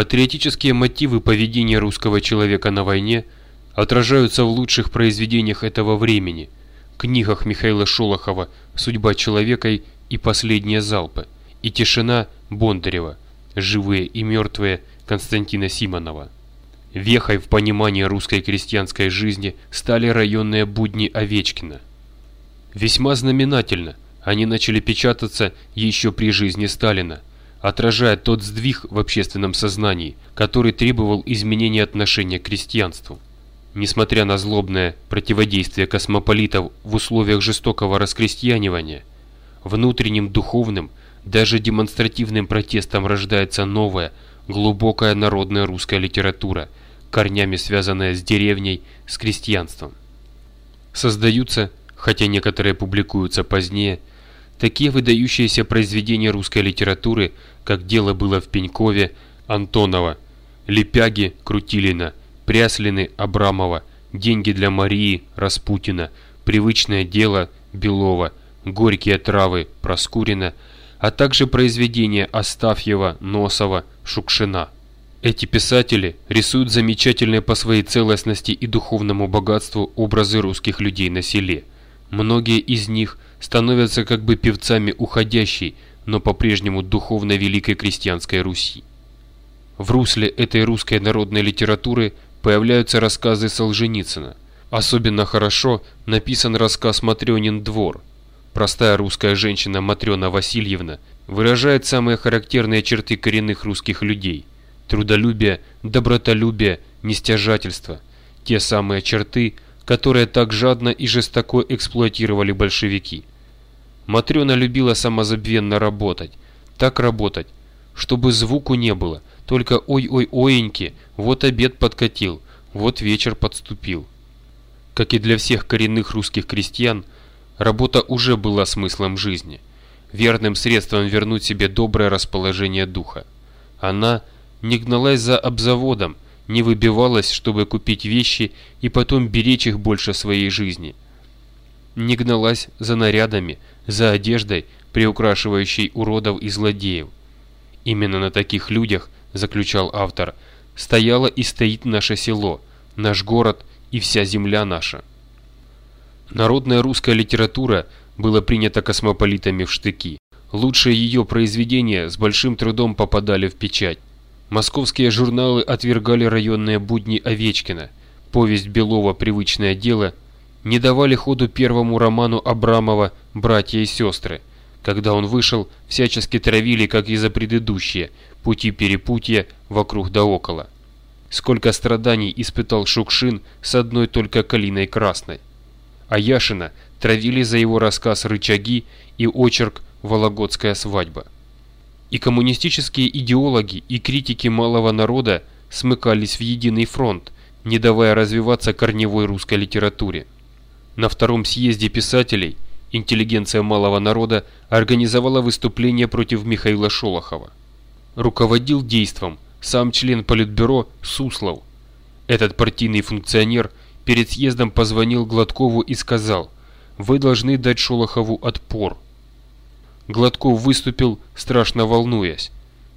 Патриотические мотивы поведения русского человека на войне отражаются в лучших произведениях этого времени, книгах Михаила Шолохова «Судьба человека» и «Последние залпы» и «Тишина» Бондарева, «Живые и мертвые» Константина Симонова. Вехой в понимании русской крестьянской жизни стали районные будни Овечкина. Весьма знаменательно, они начали печататься еще при жизни Сталина, отражая тот сдвиг в общественном сознании, который требовал изменения отношения к крестьянству. Несмотря на злобное противодействие космополитов в условиях жестокого раскрестьянивания, внутренним духовным, даже демонстративным протестом рождается новая, глубокая народная русская литература, корнями связанная с деревней, с крестьянством. Создаются, хотя некоторые публикуются позднее, такие выдающиеся произведения русской литературы, как «Дело было в Пенькове», Антонова, Лепяги, Крутилина, Пряслины, Абрамова, «Деньги для Марии», Распутина, «Привычное дело», Белова, «Горькие травы», Проскурина, а также произведения Астафьева, Носова, Шукшина. Эти писатели рисуют замечательные по своей целостности и духовному богатству образы русских людей на селе. Многие из них становятся как бы певцами уходящей, но по-прежнему духовно великой крестьянской Руси. В русле этой русской народной литературы появляются рассказы Солженицына. Особенно хорошо написан рассказ «Матрёнин двор». Простая русская женщина Матрёна Васильевна выражает самые характерные черты коренных русских людей – трудолюбие, добротолюбие, нестяжательство – те самые черты, которые так жадно и жестоко эксплуатировали большевики. Матрёна любила самозабвенно работать, так работать, чтобы звуку не было, только ой-ой-оеньки, вот обед подкатил, вот вечер подступил. Как и для всех коренных русских крестьян, работа уже была смыслом жизни, верным средством вернуть себе доброе расположение духа. Она не гналась за обзаводом, не выбивалась, чтобы купить вещи и потом беречь их больше своей жизни. Не гналась за нарядами, за одеждой, приукрашивающей уродов и злодеев. Именно на таких людях, заключал автор, стояло и стоит наше село, наш город и вся земля наша. Народная русская литература была принята космополитами в штыки. Лучшие ее произведения с большим трудом попадали в печать. Московские журналы отвергали районные будни Овечкина, повесть Белова «Привычное дело», не давали ходу первому роману Абрамова «Братья и сестры». Когда он вышел, всячески травили, как и за предыдущие, пути перепутья вокруг да около. Сколько страданий испытал Шукшин с одной только калиной красной. А Яшина травили за его рассказ «Рычаги» и очерк «Вологодская свадьба». И коммунистические идеологи и критики малого народа смыкались в единый фронт, не давая развиваться корневой русской литературе. На втором съезде писателей интеллигенция малого народа организовала выступление против Михаила Шолохова. Руководил действом сам член Политбюро Суслов. Этот партийный функционер перед съездом позвонил Гладкову и сказал «Вы должны дать Шолохову отпор». Гладков выступил, страшно волнуясь.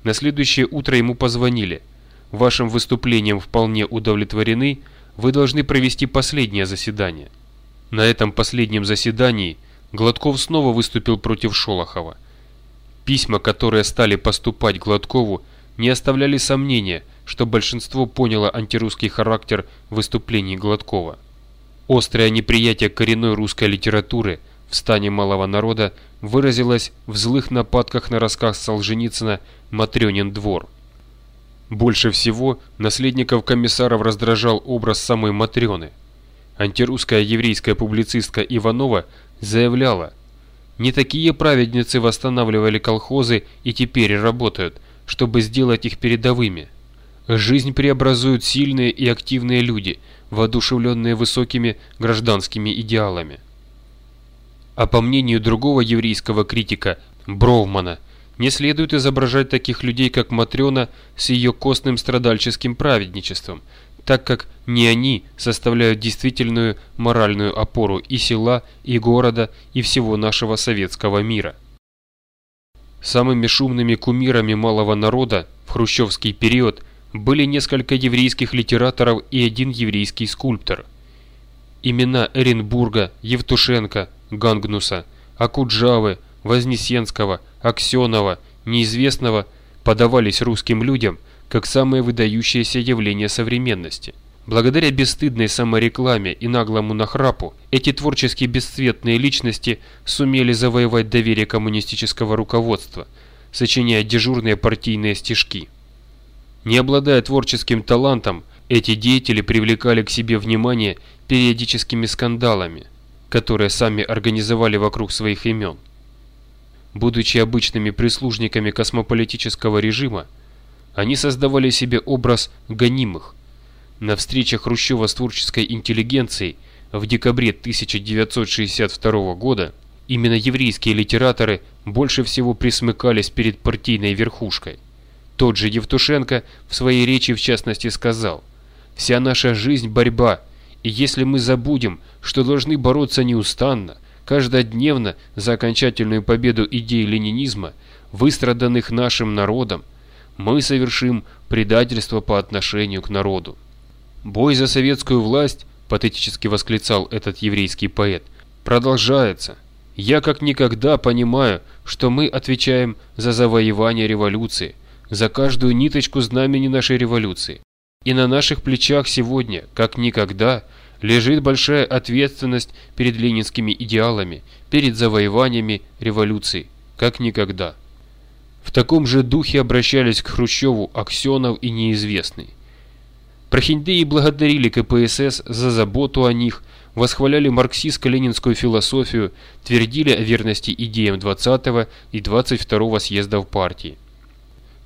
На следующее утро ему позвонили. Вашим выступлением вполне удовлетворены, вы должны провести последнее заседание. На этом последнем заседании Гладков снова выступил против Шолохова. Письма, которые стали поступать Гладкову, не оставляли сомнения, что большинство поняло антирусский характер выступлений Гладкова. Острое неприятие коренной русской литературы в стане малого народа выразилось в злых нападках на рассказ Солженицына «Матрёнин двор». Больше всего наследников комиссаров раздражал образ самой Матрёны. Антирусская еврейская публицистка Иванова заявляла, «Не такие праведницы восстанавливали колхозы и теперь работают, чтобы сделать их передовыми. Жизнь преобразуют сильные и активные люди, воодушевленные высокими гражданскими идеалами». А по мнению другого еврейского критика Броумана, не следует изображать таких людей, как Матрена, с ее костным страдальческим праведничеством, так как не они составляют действительную моральную опору и села, и города, и всего нашего советского мира. Самыми шумными кумирами малого народа в хрущевский период были несколько еврейских литераторов и один еврейский скульптор. Имена Эренбурга, Евтушенко, Гангнуса, Акуджавы, Вознесенского, Аксенова, неизвестного подавались русским людям как самое выдающееся явление современности. Благодаря бесстыдной саморекламе и наглому нахрапу эти творческие бесцветные личности сумели завоевать доверие коммунистического руководства, сочиняя дежурные партийные стишки. Не обладая творческим талантом, эти деятели привлекали к себе внимание периодическими скандалами, которые сами организовали вокруг своих имен. Будучи обычными прислужниками космополитического режима, они создавали себе образ гонимых. На встречах Хрущева с творческой интеллигенцией в декабре 1962 года именно еврейские литераторы больше всего присмыкались перед партийной верхушкой. Тот же Евтушенко в своей речи в частности сказал «Вся наша жизнь – борьба, и если мы забудем, что должны бороться неустанно, каждодневно за окончательную победу идей ленинизма, выстраданных нашим народом, мы совершим предательство по отношению к народу. Бой за советскую власть, патетически восклицал этот еврейский поэт, продолжается. Я как никогда понимаю, что мы отвечаем за завоевание революции, за каждую ниточку знамени нашей революции. И на наших плечах сегодня, как никогда, лежит большая ответственность перед ленинскими идеалами, перед завоеваниями революции, как никогда. В таком же духе обращались к Хрущеву Аксенов и Неизвестный. Прохиндеи благодарили КПСС за заботу о них, восхваляли марксистско-ленинскую философию, твердили о верности идеям 20 и 22 съездов партии.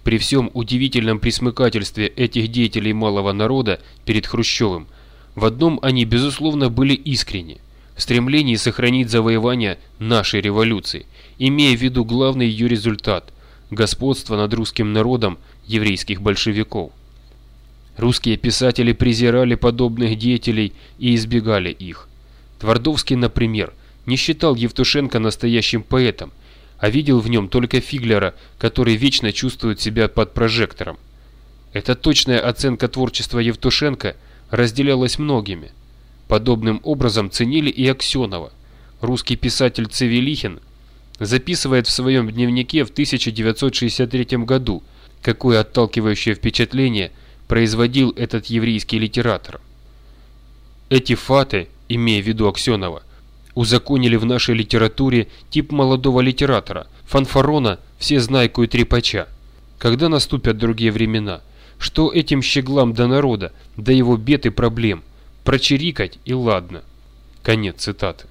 При всем удивительном присмыкательстве этих деятелей малого народа перед Хрущевым, в одном они безусловно были искренни – в стремлении сохранить завоевание нашей революции, имея в виду главный ее результат – господство над русским народом еврейских большевиков. Русские писатели презирали подобных деятелей и избегали их. Твардовский, например, не считал Евтушенко настоящим поэтом – а видел в нем только Фиглера, который вечно чувствует себя под прожектором. Эта точная оценка творчества Евтушенко разделялась многими. Подобным образом ценили и Аксенова. Русский писатель Цивилихин записывает в своем дневнике в 1963 году, какое отталкивающее впечатление производил этот еврейский литератор. Эти фаты, имея в виду Аксенова, узаконили в нашей литературе тип молодого литератора, фанфарона, всезнайку и трепача. Когда наступят другие времена, что этим щеглам до народа, до его бед и проблем, прочирикать и ладно. Конец цитаты.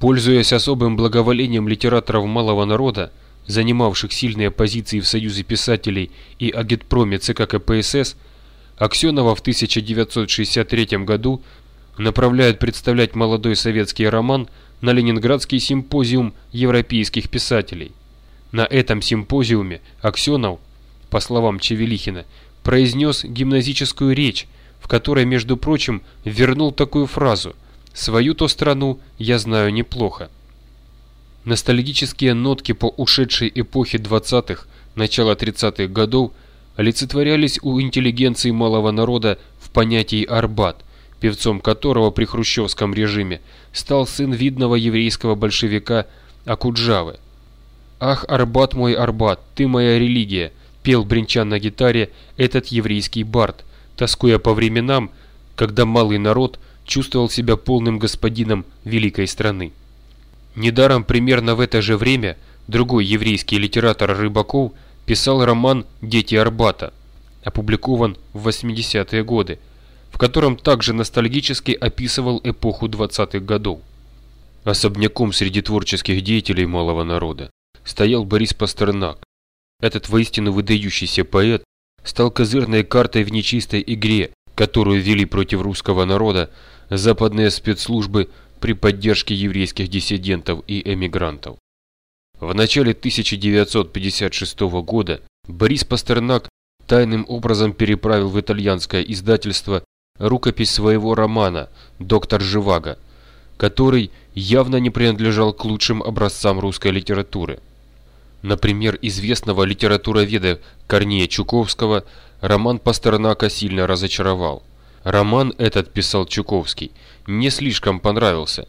Пользуясь особым благоволением литераторов малого народа, занимавших сильные позиции в Союзе писателей и агитпроме ЦК КПСС, Аксенова в 1963 году направляют представлять молодой советский роман на Ленинградский симпозиум европейских писателей. На этом симпозиуме Аксенов, по словам Чевелихина, произнес гимназическую речь, в которой, между прочим, вернул такую фразу «Свою-то страну я знаю неплохо». Ностальгические нотки по ушедшей эпохе 20-х, начала 30-х годов олицетворялись у интеллигенции малого народа в понятии «Арбат», певцом которого при хрущевском режиме стал сын видного еврейского большевика Акуджавы. «Ах, Арбат мой Арбат, ты моя религия!» пел бренча на гитаре этот еврейский бард, тоскуя по временам, когда малый народ чувствовал себя полным господином великой страны. Недаром примерно в это же время другой еврейский литератор Рыбаков писал роман «Дети Арбата», опубликован в 80-е годы, в котором также ностальгически описывал эпоху 20-х годов. Особняком среди творческих деятелей малого народа стоял Борис Пастернак. Этот воистину выдающийся поэт стал козырной картой в нечистой игре, которую вели против русского народа западные спецслужбы при поддержке еврейских диссидентов и эмигрантов. В начале 1956 года Борис Пастернак тайным образом переправил в итальянское издательство рукопись своего романа «Доктор Живаго», который явно не принадлежал к лучшим образцам русской литературы. Например, известного литературоведа Корнея Чуковского роман Пастернака сильно разочаровал. Роман этот, писал Чуковский, не слишком понравился.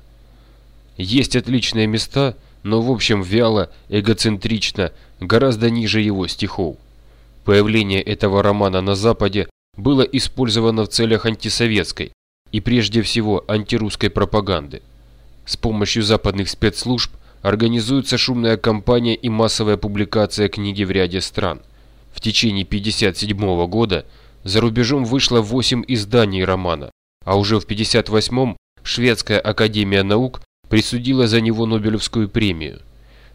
Есть отличные места, но в общем вяло, эгоцентрично, гораздо ниже его стихов. Появление этого романа на Западе было использовано в целях антисоветской и прежде всего антирусской пропаганды. С помощью западных спецслужб организуется шумная кампания и массовая публикация книги в ряде стран. В течение 1957 года за рубежом вышло 8 изданий романа, а уже в 1958 Шведская академия наук присудила за него Нобелевскую премию.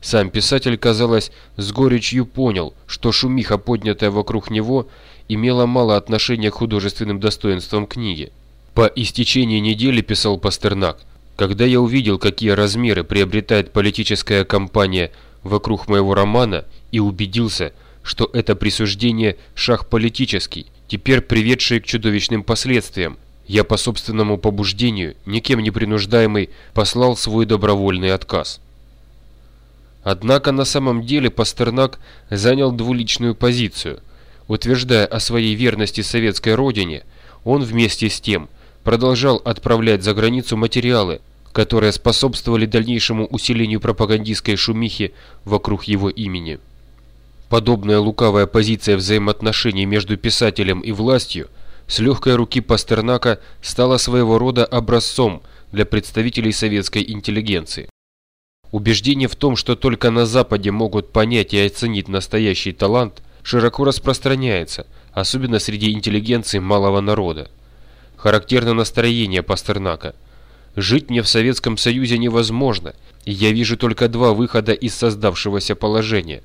Сам писатель, казалось, с горечью понял, что шумиха, поднятая вокруг него, имела мало отношения к художественным достоинствам книги. По истечении недели, писал Пастернак, когда я увидел, какие размеры приобретает политическая кампания вокруг моего романа и убедился, что это присуждение шаг политический, теперь приведший к чудовищным последствиям, я по собственному побуждению, никем не принуждаемый, послал свой добровольный отказ. Однако на самом деле Пастернак занял двуличную позицию. Утверждая о своей верности советской родине, он вместе с тем продолжал отправлять за границу материалы, которые способствовали дальнейшему усилению пропагандистской шумихи вокруг его имени. Подобная лукавая позиция взаимоотношений между писателем и властью с легкой руки Пастернака стала своего рода образцом для представителей советской интеллигенции. Убеждение в том, что только на Западе могут понять и оценить настоящий талант, широко распространяется, особенно среди интеллигенции малого народа. Характерно настроение Пастернака. «Жить мне в Советском Союзе невозможно, и я вижу только два выхода из создавшегося положения.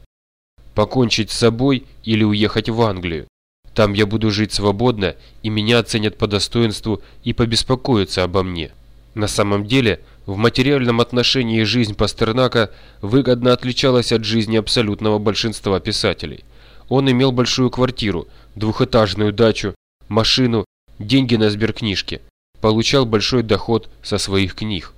Покончить с собой или уехать в Англию. Там я буду жить свободно, и меня оценят по достоинству и побеспокоятся обо мне». На самом деле, в материальном отношении жизнь Пастернака выгодно отличалась от жизни абсолютного большинства писателей. Он имел большую квартиру, двухэтажную дачу, машину, деньги на сберкнижке, получал большой доход со своих книг.